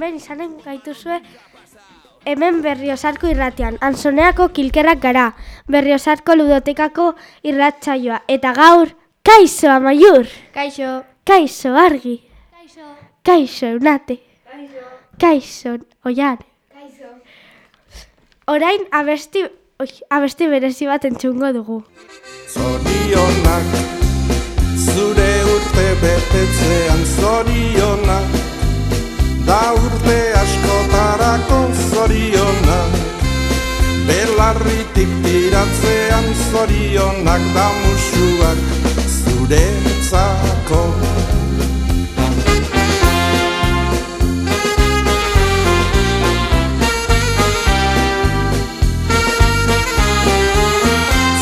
ben izanen gaituzue hemen berriosarko irratian. Anzoneako kilkerrak gara, berriosarko ludotekako irratsaioa. Eta gaur, kaixo amaiur! Kaixo. Kaixo argi! Kaixo. Kaixo eunate! Kaixo. Kaixo oian! Kaixo. Orain abesti, oi, abesti berezi bat entzungo dugu. Zorionak, zure urte betetzean zorionak, da urte askotarako zorionak, belarritik tiratzean zorionak da musuak zuretzako.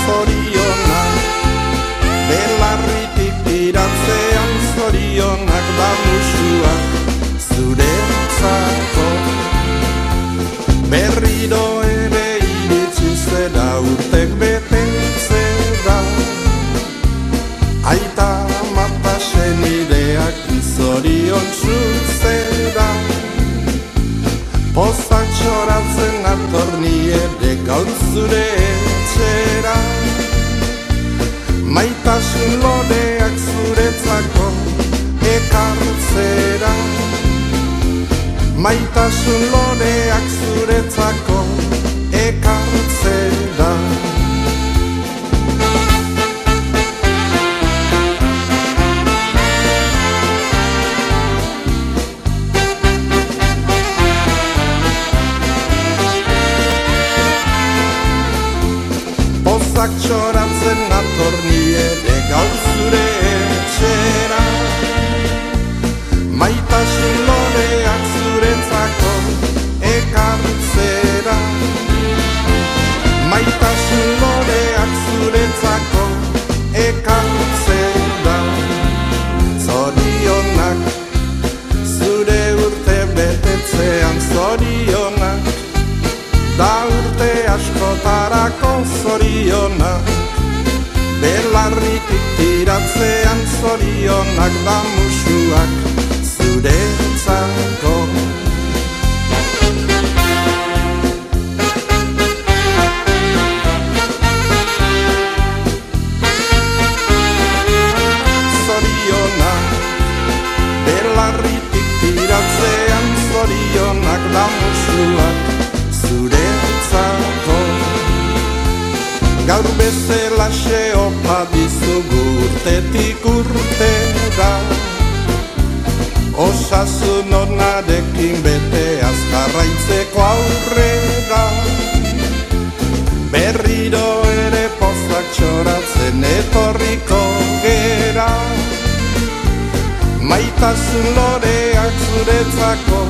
Zorionak, belarritik tiratzean zorionak da musuak zure etxera. Maitasun loreak zuretzako ekartzera Maitasun loreak zuretzako askotarako zorionak Belarritik tiratzean zorionak da musuak zuretzako Zorionak, belarritik tiratzean zorionak da musuak Gaur bezala opa dizugu urtetik urtera Osasun onarekin bete azkarraitzeko aurrera Berriro ere pozak txoratzen etorriko gera. Maitasun loreak zuretzako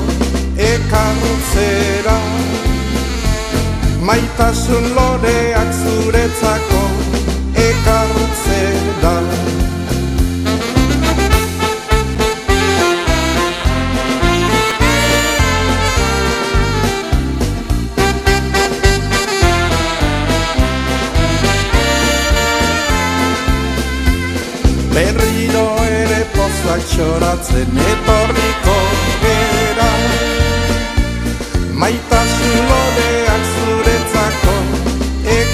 ekartzera Maitasun loreak zuretzako ekartzera Berriro ere pozak txoratzen etorriko gera Maitasun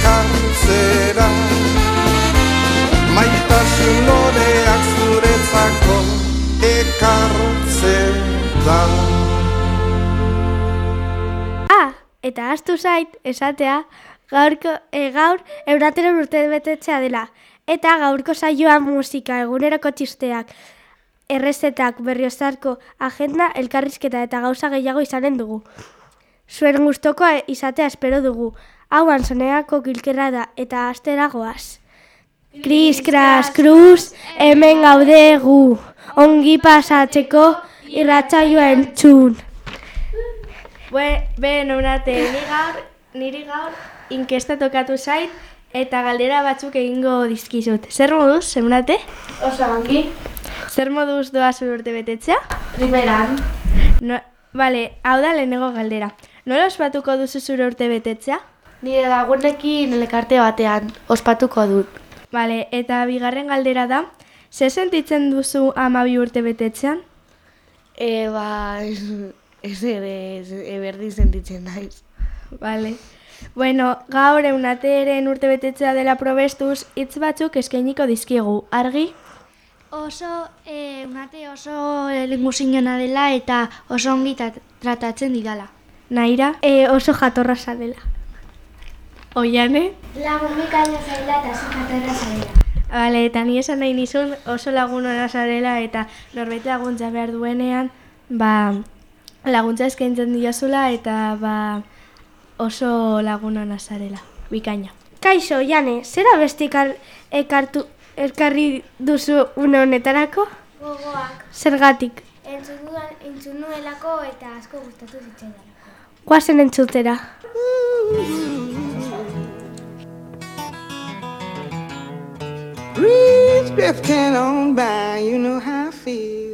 ekartzera Maitasun loreak zuretzako ekartzera Ah, eta astu zait, esatea, gaurko, e, gaur eurateren urte betetzea dela. Eta gaurko saioa musika, eguneroko txisteak, errezetak, berriozarko, agenda, elkarrizketa eta gauza gehiago izanen dugu. Zuen gustoko izatea espero dugu. Hau anzoneako kilkerra da eta astera goaz. Kris, kras, kruz, hemen gaude gu. Ongi pasatzeko irratsaioa entzun. Bue, be, nonate, ni gaur, niri gaur, inkesta tokatu zait, eta galdera batzuk egingo dizkizut. Zer moduz, zemunate? Oso ongi, Zer moduz doa urte betetzea? primeran, No, vale, hau da lehenengo galdera. Nola ospatuko duzu zure urte betetzea? Nire lagunekin elkarte batean ospatuko dut. Vale, eta bigarren galdera da, ze sentitzen duzu amabi urte betetzean? E, ba, Ez ere, ez, e, berdin sentitzen naiz. Vale. Bueno, gaur eunateren urte betetzea dela probestuz, hitz batzuk eskainiko dizkiegu. Argi? Oso, e, unate oso linguzinona dela eta oso ongi ta- tratatzen didala. Naira? E, oso jatorra dela. Oiane? Lagun bikaina zaila eta zikaterra zaila. Bale, eta ni esan nahi nizun oso lagun ona zarela eta norbait laguntza behar duenean, ba, laguntza eskaintzen diozula eta ba, oso lagun ona zarela. Bikaina. Kaixo, Jane, zera bestikar ekartu, elkarri duzu une honetarako? Gogoak, Zergatik, entzun nuelako eta asko gustatu zitzaidalako. guazen entzutera. Breeze drifting on by, you know how I feel.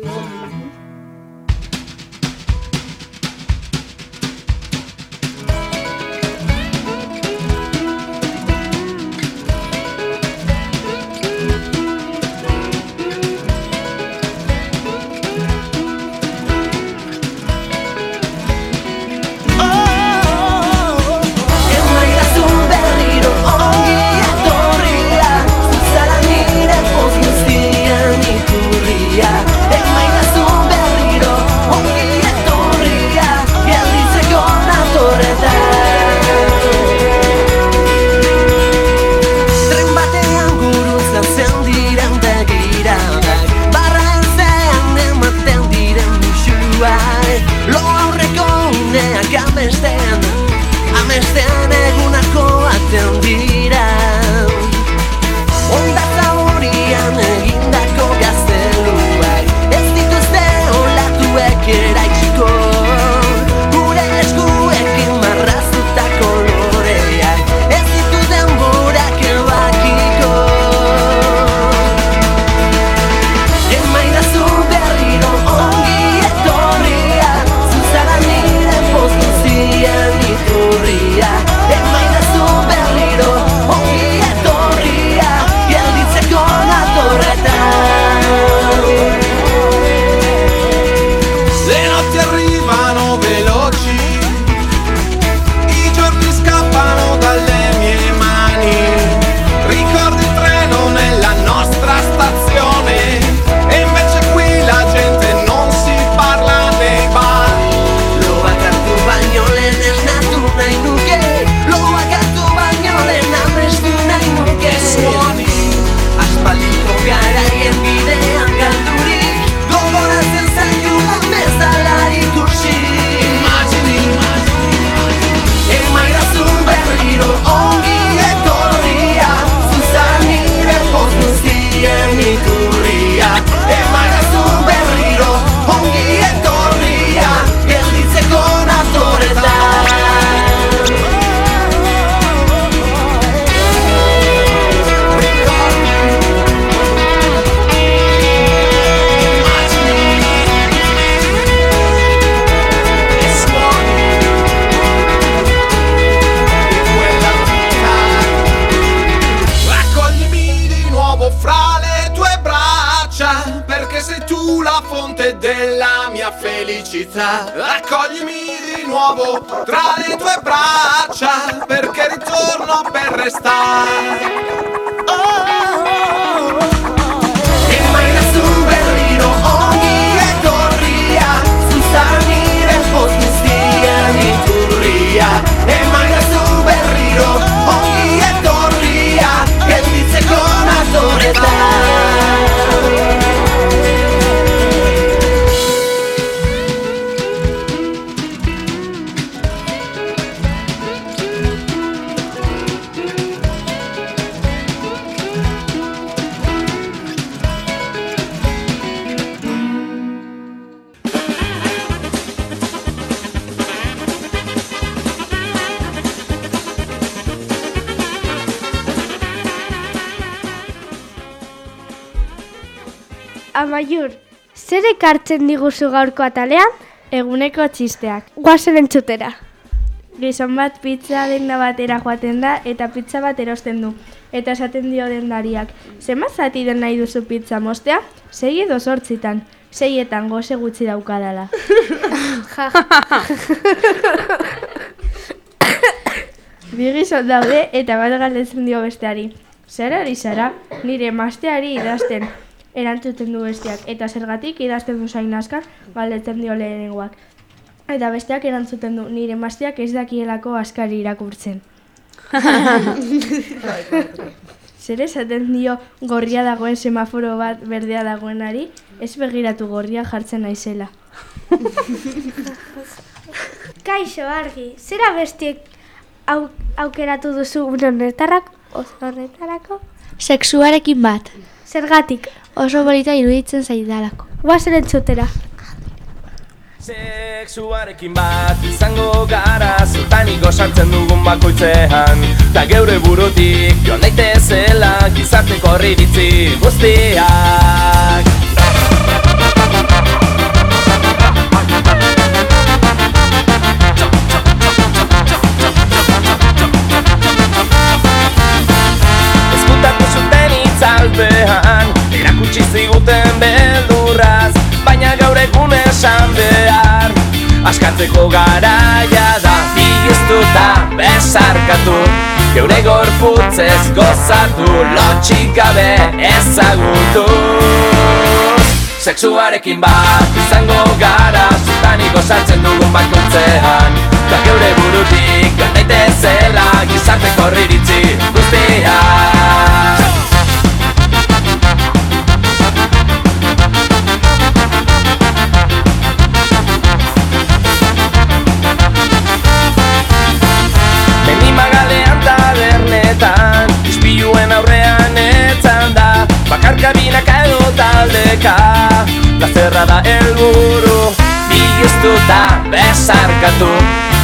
Ekartzen diguzu gaurko atalean? Eguneko txisteak. Guazen entzutera. Gizon bat pizza denda batera joaten da eta pizza bat erosten du. Eta esaten dio dendariak, zenbat zati den nahi duzu pizza mostea? Sei edo sortzitan. seietan goze gutxi daukadala. Bi gizon daude eta bat galdetzen dio besteari. Zer ari zara, nire masteari idazten erantzuten du besteak, eta zergatik idazten du zain askar, galdetzen dio lehenengoak. Eta besteak erantzuten du, nire masteak ez dakielako askari irakurtzen. Zer esaten dio gorria dagoen semaforo bat berdea dagoenari, ez begiratu gorria jartzen naizela. Kaixo, argi, zera bestiek au, aukeratu duzu honetarrak, oso honetarako? Sexuarekin bat. Zergatik, Oso bolita iruditzen zaidalako. guazen entzutera. Sexuarekin bat izango gara Zutaniko sartzen dugun bakoitzean Ta geure burutik joan daitezela Gizarteko horriritzi guztiak jateko garaia da. Biluztuta bezarkatu Geure gorputzez gozatu Lotxik gabe ezagutu. Sexuarekin bat izango gara Zutani gozatzen dugun bakuntzean Da ba, geure burutik Gondaitezela gizarteko riritzi guztian. Plazerra da helburu Bigiztuta besarkatu.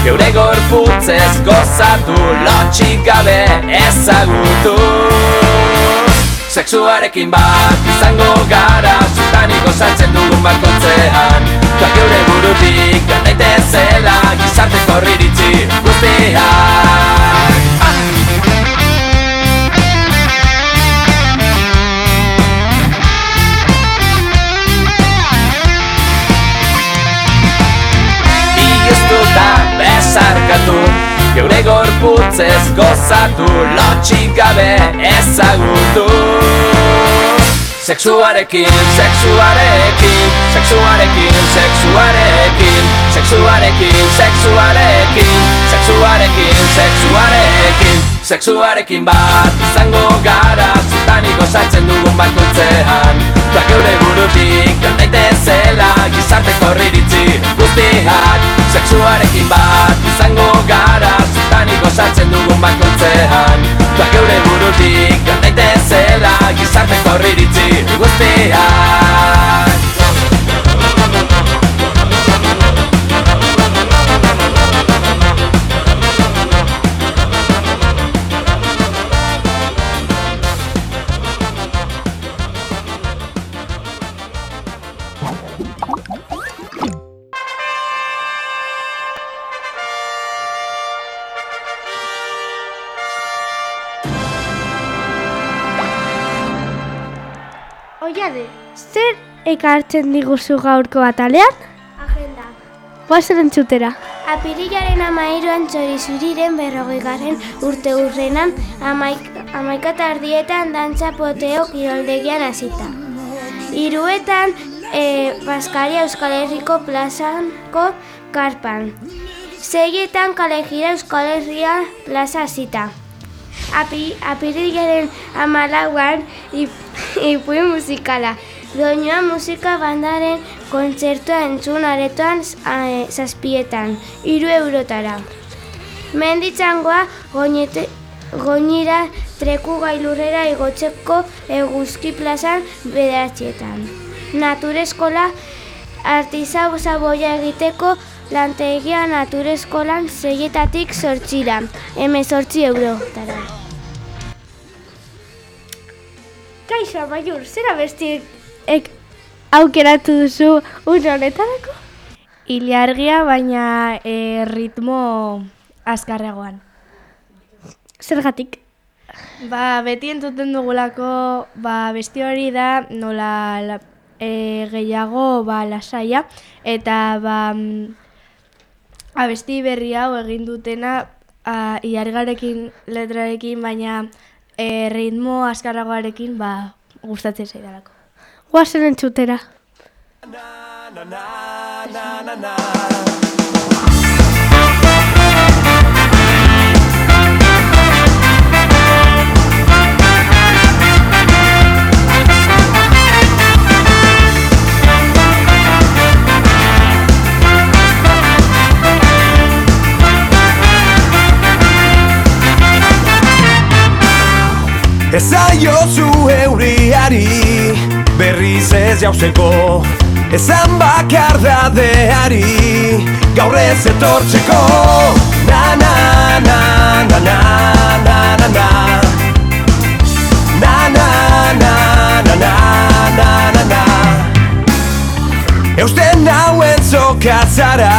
Geure gorputzez gozatu Lotxik gabe ezagutu. Sexuarekin bat izango gara Zutani gozatzen dugun bakoitzean Ta geure burutik joan daitezela Gizarteko horriritzi guztiak. Bigiztuta besarkatu Geure gorputzez gozatu Lotxik gabe ezagutu Sexuarekin, sexuarekin, sexuarekin, sexuarekin, sexuarekin, sexuarekin, sexuarekin, sexuarekin, sexuarekin bat izango gara Zutani gozatzen dugun bakoitzean. Ta geure burutik joan daitezela gizarteko horriritzi guztiak. Sexuarekin bat izango gara Zutani gozatzen dugun bakoitzean. Ta geure burutik joan ekartzen diguzu gaurko atalean? Agenda. Guazen entzutera. Apirilaren amairuan txori zuriren berrogei garen urte urrenan amaik, amaika tardietan dantza poteo kiroldegian hasita. Hiruetan e, Baskaria Euskal Herriko plazanko karpan. Seietan kalejira Euskal Herria plaza hasita. Api, apirilaren amalauan ip, ipui musikala. Doinua musika bandaren kontzertua entzun aretoan eh, zazpietan, iru eurotara. Menditzangoa goñete, goñira treku gailurrera igotzeko eguzki plazan bederatzietan. Natureskola artiza zaboia egiteko lantegia natureskolan zeietatik sortxira, emezortzi eurotara. Kaixo, Amaiur, zera bestiek ek aukeratu duzu une honetarako? Iliargia, baina e, ritmo azkarregoan. Zergatik? Ba, beti entzuten dugulako, ba, besti hori da, nola la, e, gehiago ba, lasaia, eta ba, mm, abesti berri hau egin dutena a, iargarekin letrarekin, baina e, ritmo askarragoarekin ba, gustatzen zaidalako guazen entzutera. Na, na, na. Ez aio zu euriari berriz ez jauzeko Esan bakar dadeari gaur ez etortzeko Na na na na na na na na Na na na na na na na na Eusten nauen zokatzara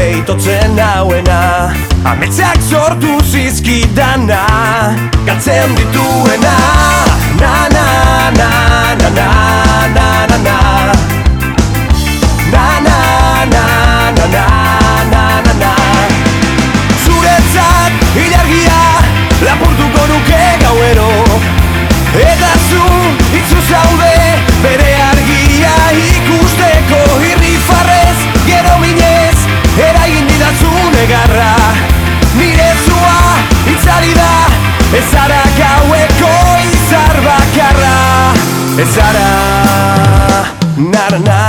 Eitotzen nauena Ametsak sortu zizkidana Galtzen dituena Na na na na na na na Ez Na na na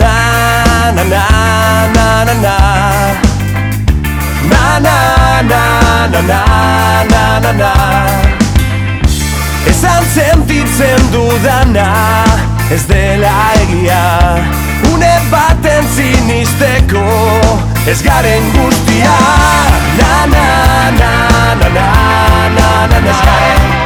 Na na na na na na Na na na na na na na na Esan sentitzen dudana Ez dela egia Une baten sinisteko Ez garen guztia Na na na na na na na na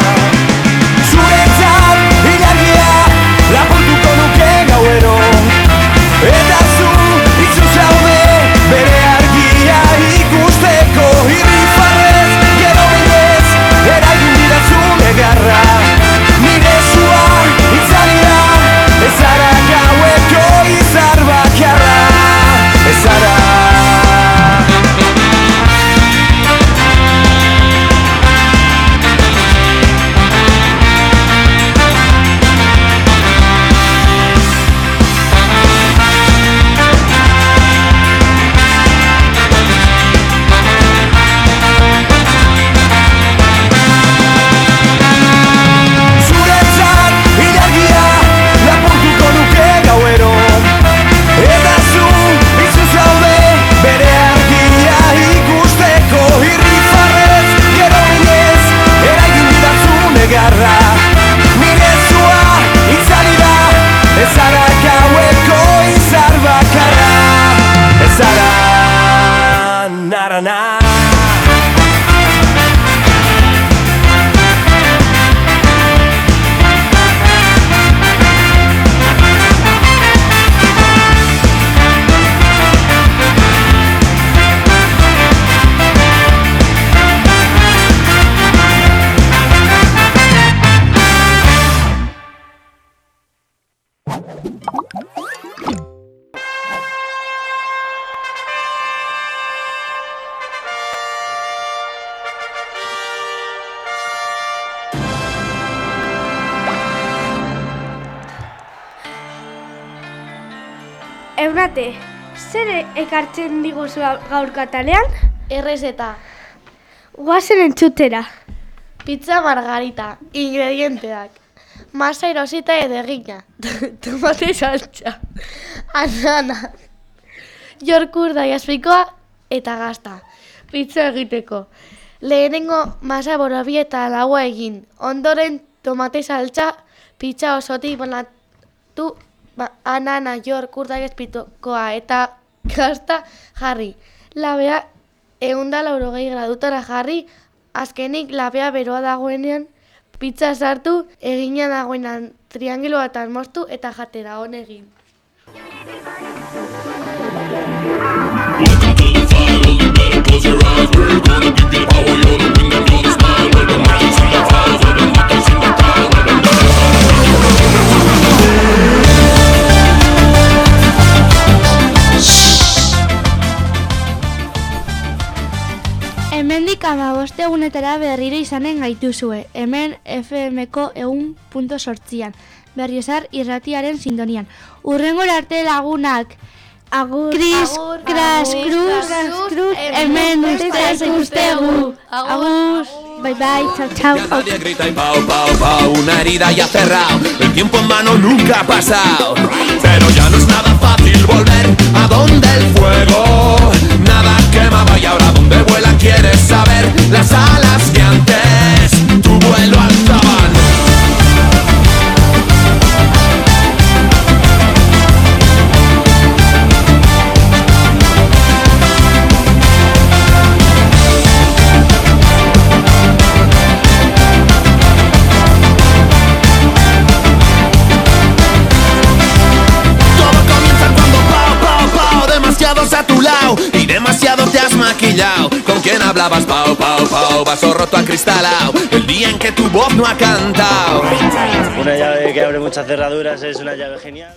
Eunate, zer ekartzen diguzu gaur katalean? Errezeta. Guazen entzutera. Pizza margarita. Ingredienteak. Masa erosita edo egina. Tomate saltza. Anana. Jorkurda jaspikoa eta gazta. Pizza egiteko. Lehenengo masa borobi eta laua egin. Ondoren tomate saltza, pizza osotik banatu ba, ana, naior, kurtak espitokoa eta gazta jarri. Labea eunda laurogei gradutara jarri, azkenik labea beroa dagoenean, pizza sartu, egina dagoenan triangelo batan moztu eta jatera honegin. close your eyes, we're gonna give you all your izanen gaituzue, hemen FMko egun punto sortzian, berriozar irratiaren sintonian. Urrengo arte lagunak, Agur. Kris, Kras, Cruz, Cruz, hemen ustez ikustegu. Agur. Bye bye, chao, chao. Ya nadie grita y pao, pao, pao, una herida ya cerrado. El tiempo en vano nunca ha pasado. Pero ya no es nada fácil volver a donde el fuego El día en que tu voz no ha cantado Una llave que abre muchas cerraduras es una llave genial.